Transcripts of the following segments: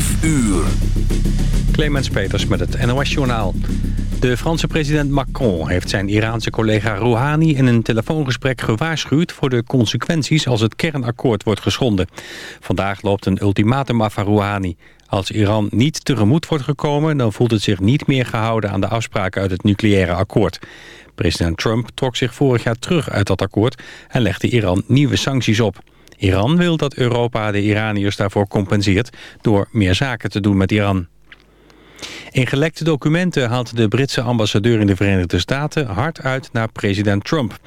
5 uur. Clemens Peters met het NOS-journaal. De Franse president Macron heeft zijn Iraanse collega Rouhani... in een telefoongesprek gewaarschuwd voor de consequenties... als het kernakkoord wordt geschonden. Vandaag loopt een ultimatum af aan Rouhani. Als Iran niet tegemoet wordt gekomen... dan voelt het zich niet meer gehouden aan de afspraken uit het nucleaire akkoord. President Trump trok zich vorig jaar terug uit dat akkoord... en legde Iran nieuwe sancties op. Iran wil dat Europa de Iraniërs daarvoor compenseert... door meer zaken te doen met Iran. In gelekte documenten haalt de Britse ambassadeur in de Verenigde Staten hard uit naar president Trump.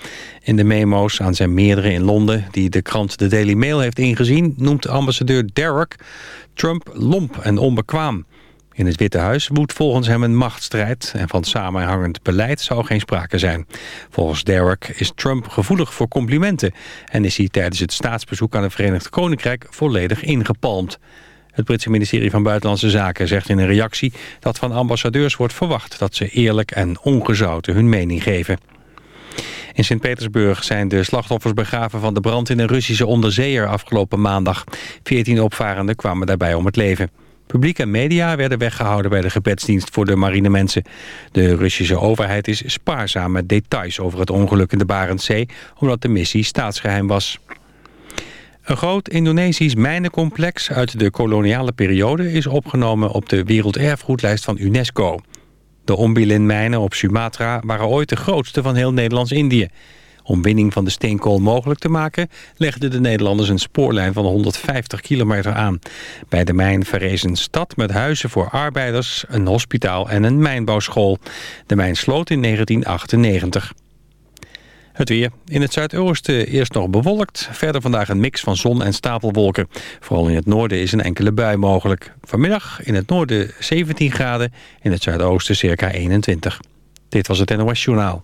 In de memo's aan zijn meerdere in Londen, die de krant The Daily Mail heeft ingezien, noemt ambassadeur Derek Trump lomp en onbekwaam. In het Witte Huis woedt volgens hem een machtsstrijd... en van samenhangend beleid zou geen sprake zijn. Volgens Derek is Trump gevoelig voor complimenten... en is hij tijdens het staatsbezoek aan het Verenigd Koninkrijk volledig ingepalmd. Het Britse ministerie van Buitenlandse Zaken zegt in een reactie... dat van ambassadeurs wordt verwacht dat ze eerlijk en ongezouten hun mening geven. In Sint-Petersburg zijn de slachtoffers begraven van de brand in een Russische onderzeeër afgelopen maandag. Veertien opvarenden kwamen daarbij om het leven. Publiek en media werden weggehouden bij de gebedsdienst voor de marinemensen. De Russische overheid is spaarzaam met details over het ongeluk in de Barentszee... omdat de missie staatsgeheim was. Een groot Indonesisch mijnencomplex uit de koloniale periode... is opgenomen op de werelderfgoedlijst van UNESCO. De Ombilin-mijnen op Sumatra waren ooit de grootste van heel Nederlands-Indië. Om winning van de steenkool mogelijk te maken... legden de Nederlanders een spoorlijn van 150 kilometer aan. Bij de mijn verrees een stad met huizen voor arbeiders... een hospitaal en een mijnbouwschool. De mijn sloot in 1998. Het weer. In het zuidoosten eerst nog bewolkt. Verder vandaag een mix van zon en stapelwolken. Vooral in het noorden is een enkele bui mogelijk. Vanmiddag in het noorden 17 graden. In het zuidoosten circa 21. Dit was het NOS Journaal.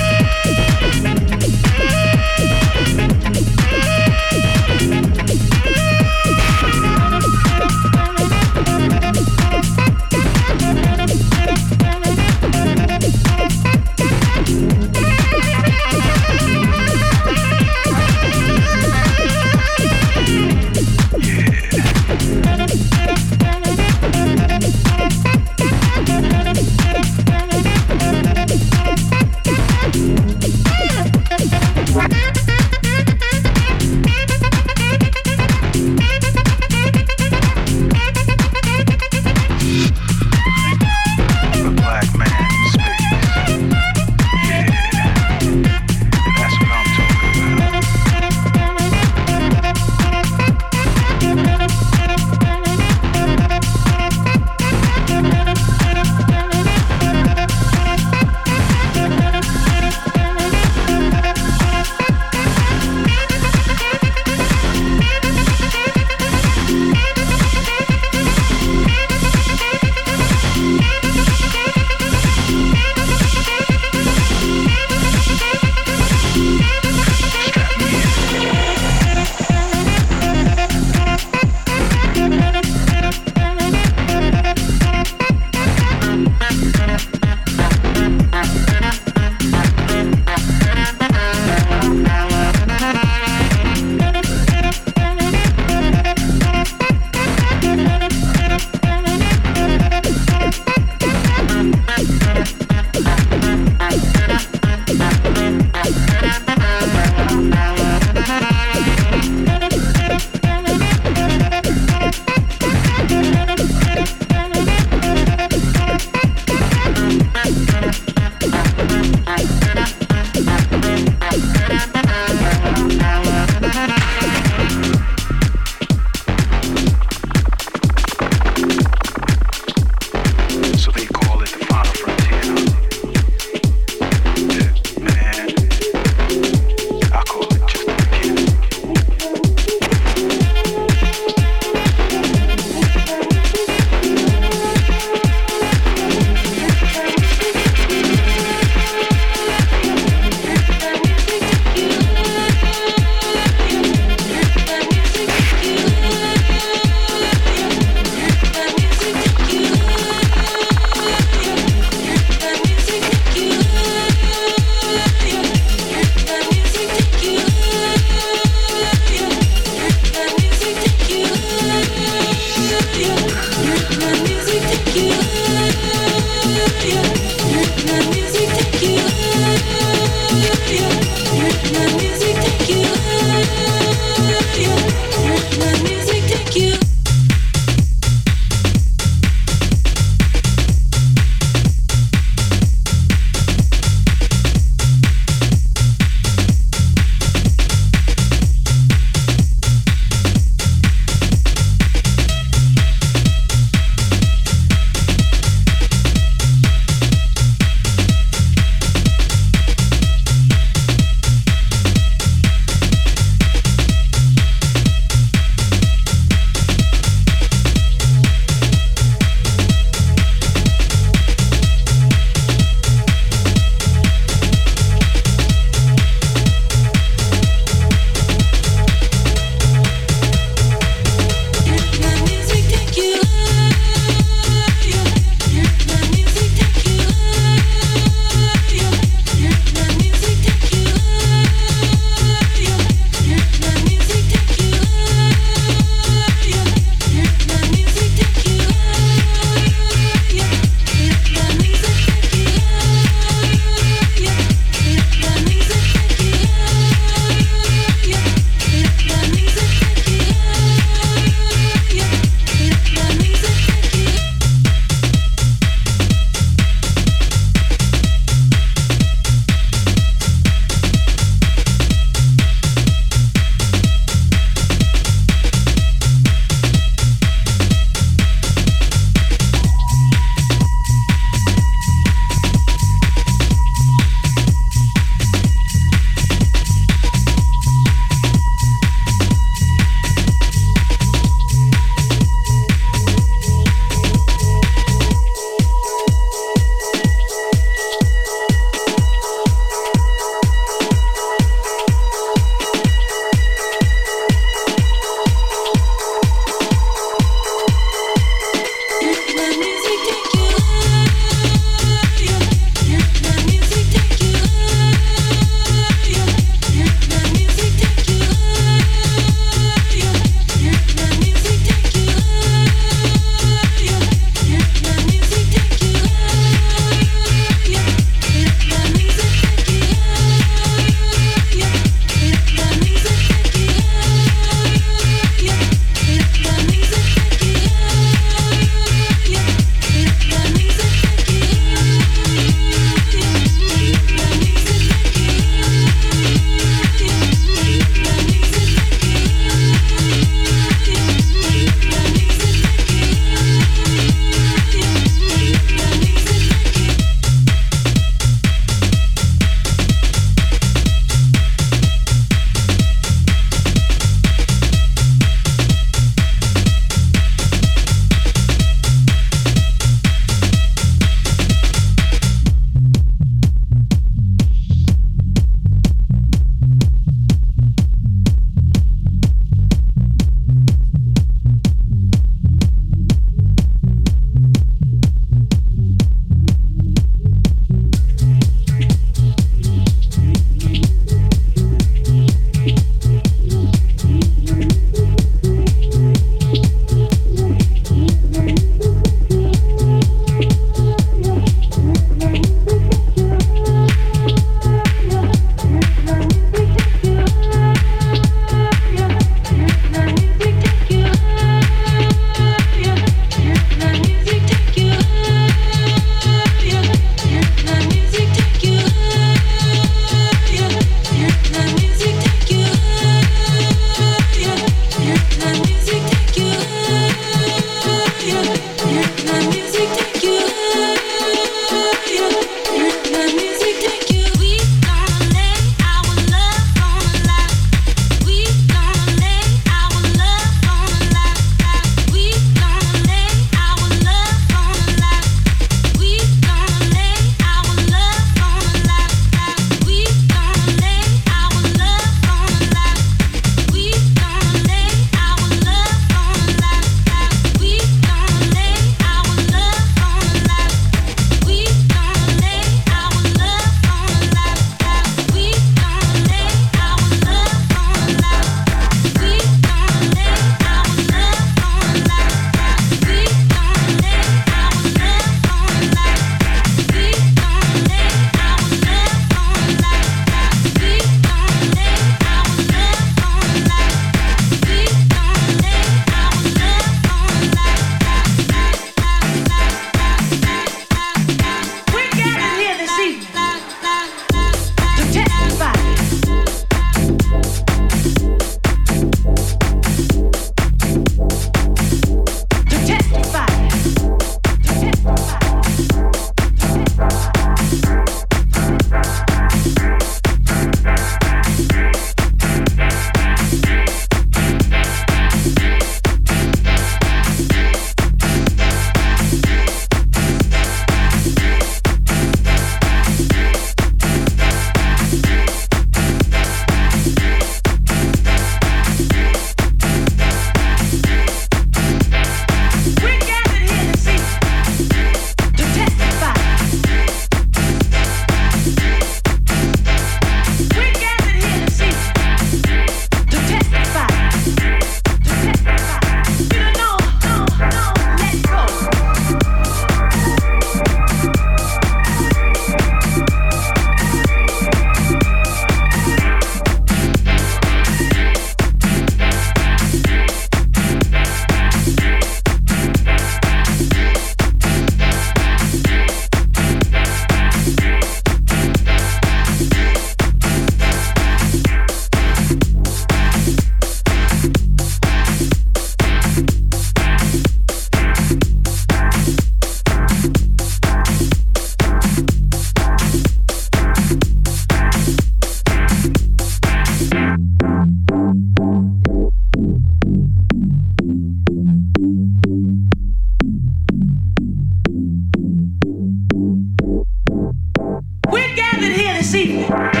Bye.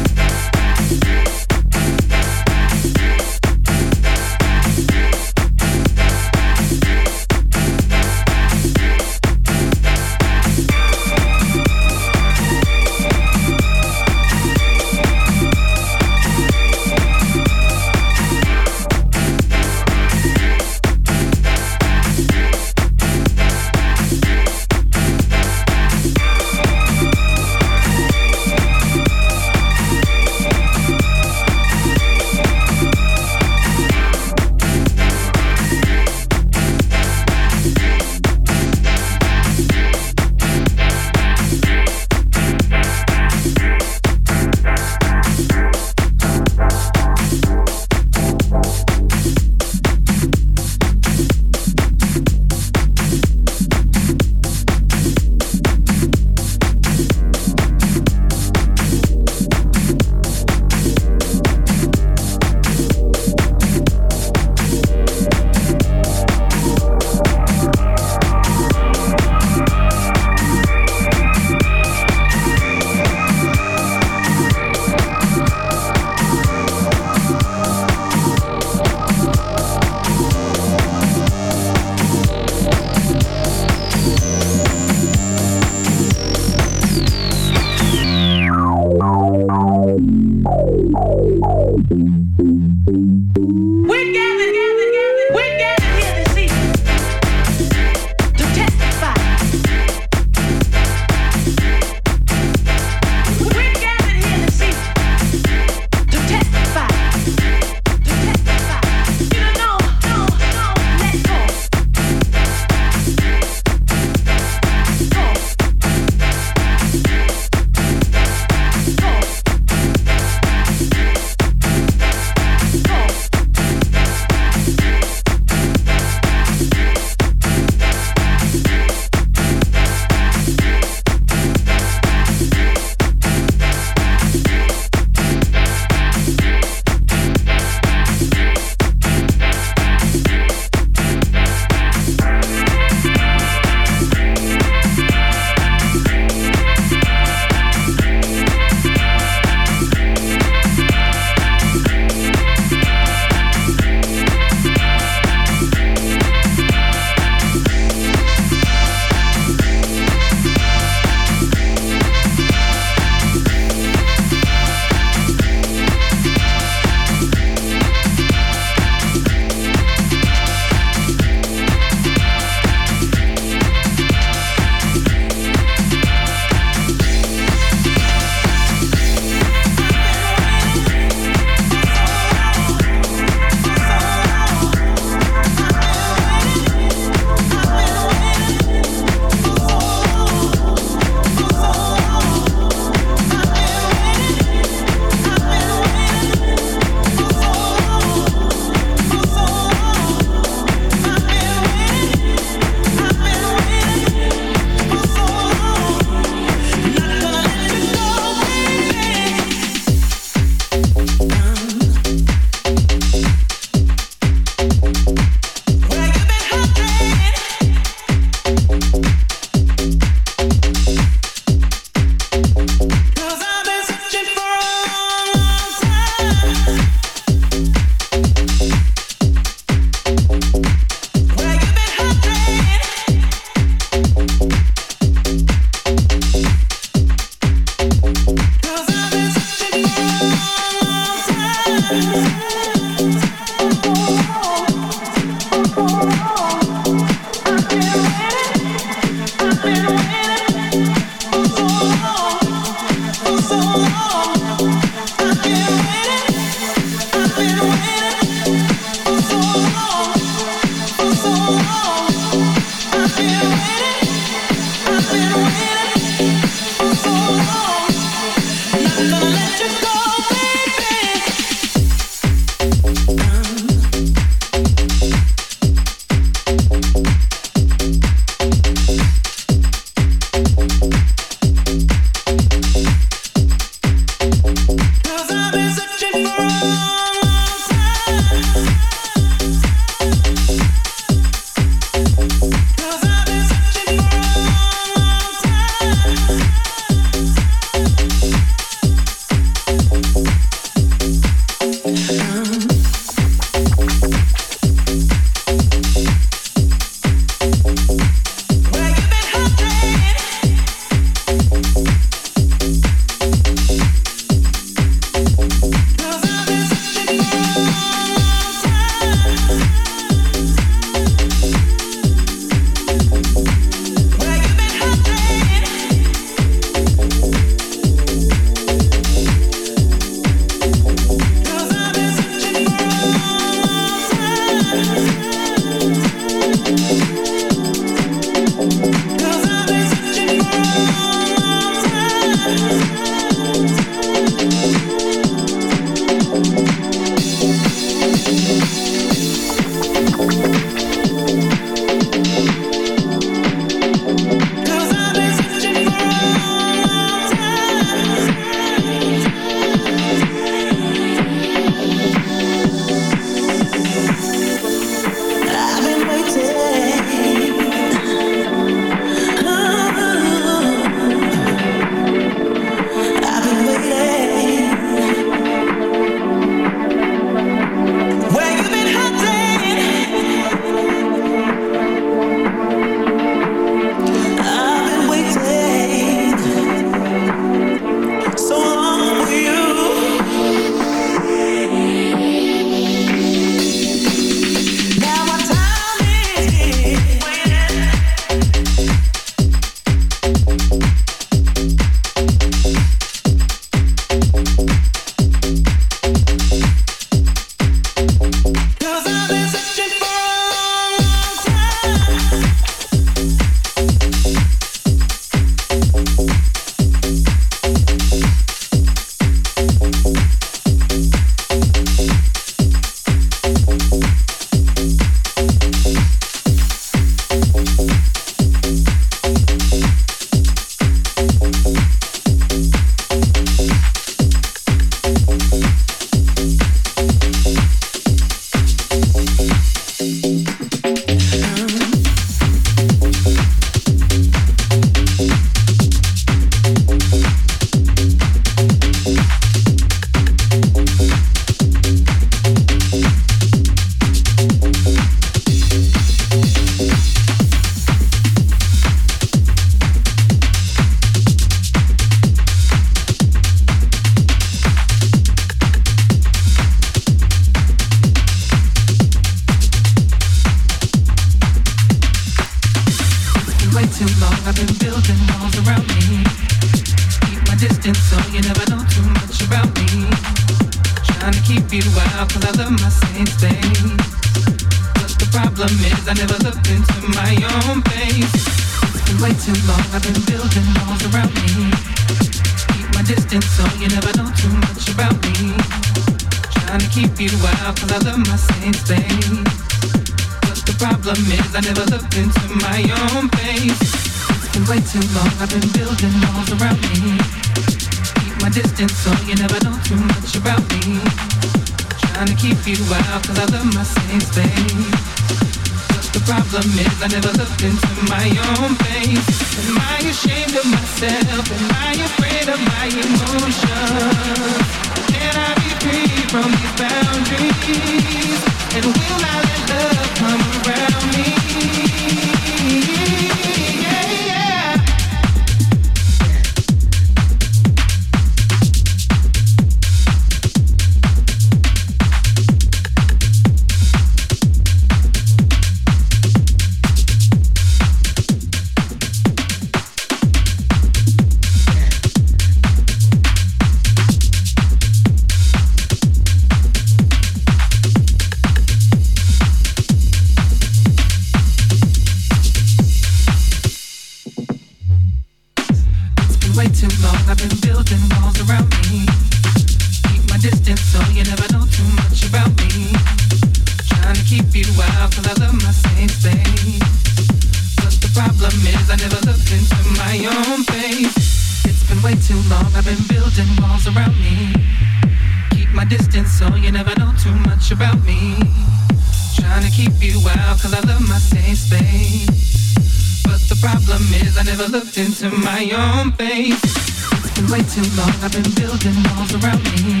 too long, I've been building walls around me.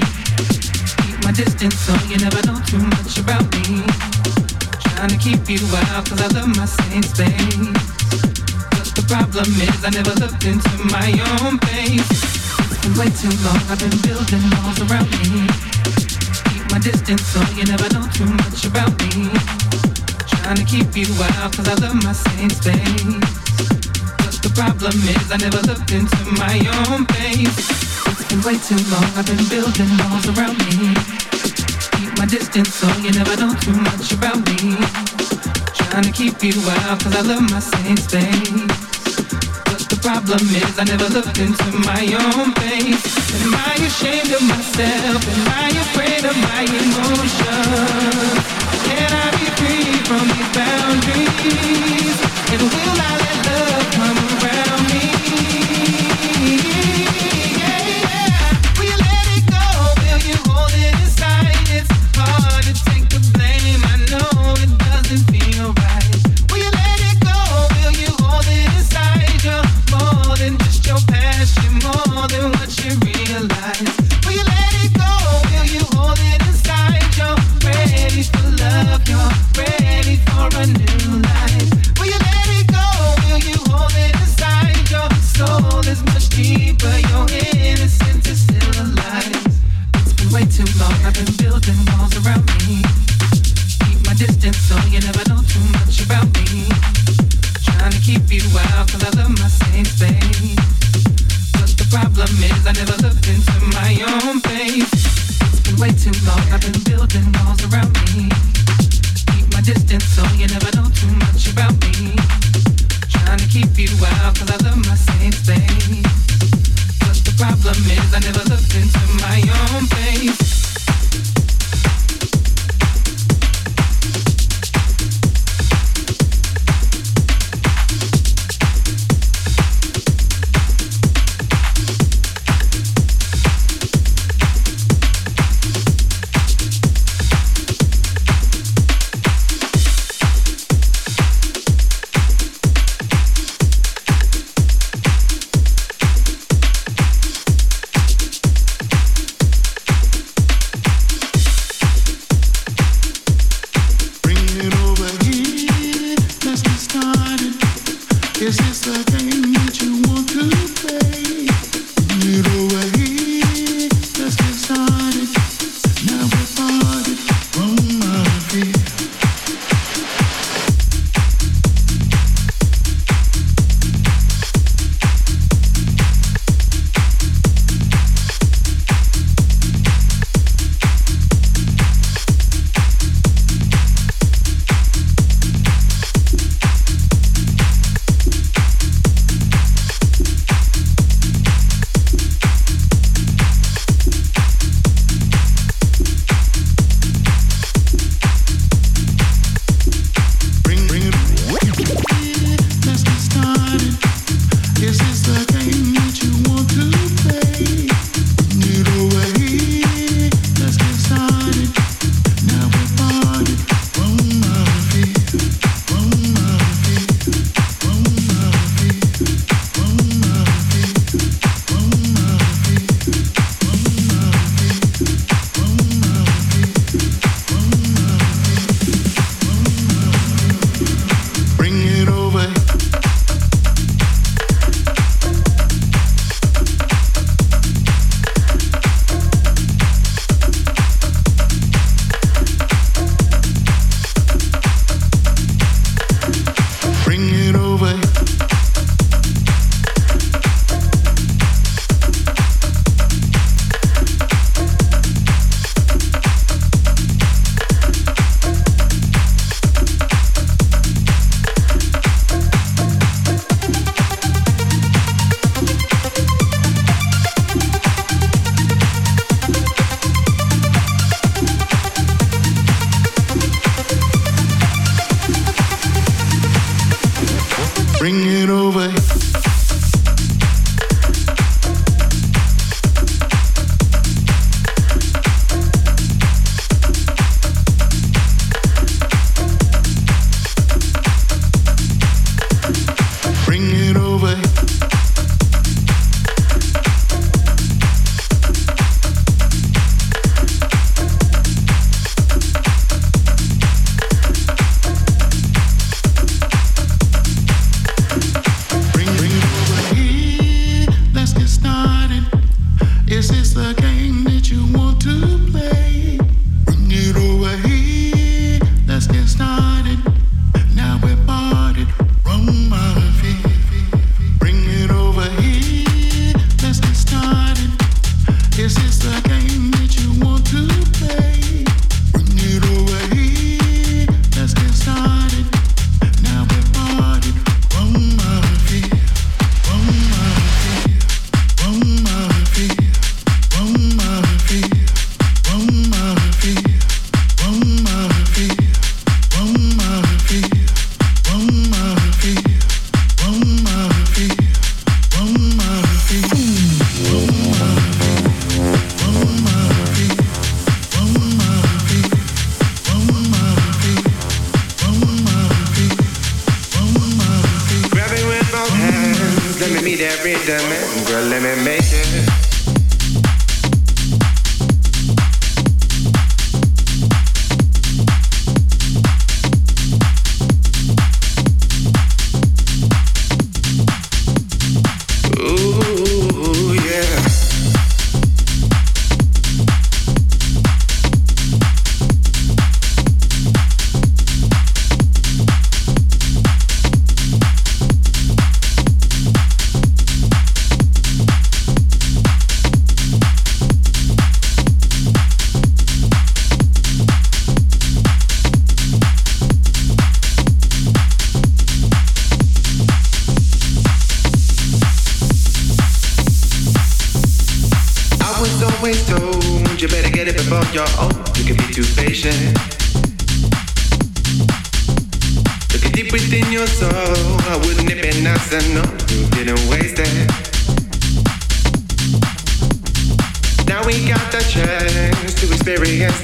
Keep my distance so you never know too much about me. Trying to keep you out, cause I love my same space. But the problem is, I never looked into my own face. Way too long, I've been building walls around me. Keep my distance so you never know too much about me. Trying to keep you out, cause I love my same space. The problem is I never looked into my own face. It's been way too long. I've been building walls around me. Keep my distance so you never know too much about me. Trying to keep you out cause I love my safe space. But the problem is I never looked into my own face. Am I ashamed of myself? Am I afraid of my emotions? Can I be free from these boundaries? And will I let love come?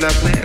Experience the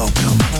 Welcome